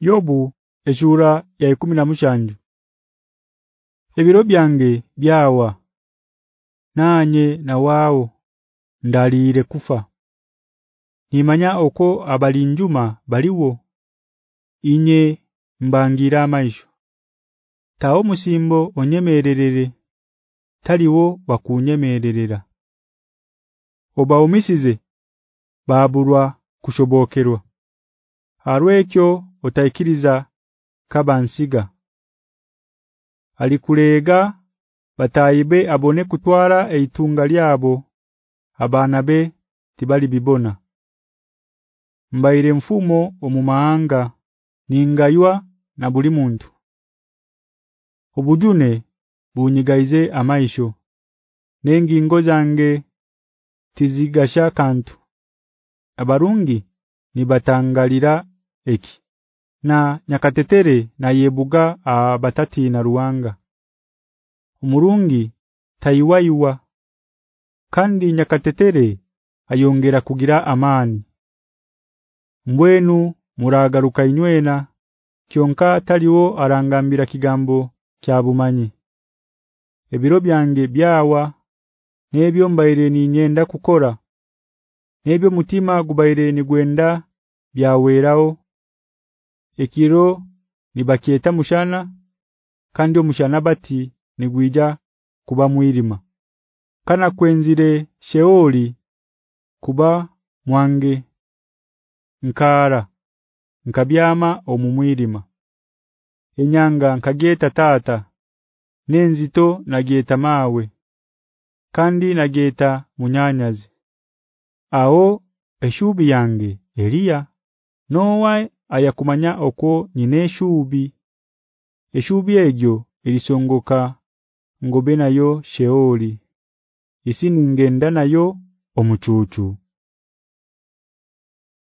Yobu eshura ya 17 Ebiro byange byawa nanye na wao ndalire kufa. Nimanya oko abalinjuma baliwo inye mbangira amaisho. Tao musimbo onyemererere taliwo bakunyemererera. Oba umisize babulwa kushobokerwa. Harwekyo otaikiriza kabansiga. Alikulega batayibe abone kutwara eitunga lyabo abana be tibali bibona. Mbaire mfumo omumahanga ningaywa na buli muntu. Obujune bunyigaize amaisho nengi ngozange tizigasha kantu. Abarungi nibatangalira eki na nyakatetere na yebuga abatati na ruwanga. Umurungi taiwaiwa kandi nyakatetere ayongera kugira amani Mbwenu muragaruka inywena kyonka taliwo arangambira kigambo kyabumanyi Ebiro byange byawa nebyo mbaire ninyenda kukora Nebyo mutima gubaire ni gwenda byawerawo Ekiro nibakieta mushana kandi omushana bati nigwija kuba mwirima. Kana kwenzire sheoli kuba mwange nkara nkabyama omumwirima Enyanga nkageta tata nenzito nageta mawe kandi nageta munyanyazi Aho eshubi yange Elia nowa ayakumanya okwo nyineshubi Eshubi egyo elisongoka ngobe nayo sheoli isininge ndanayo omuchuchu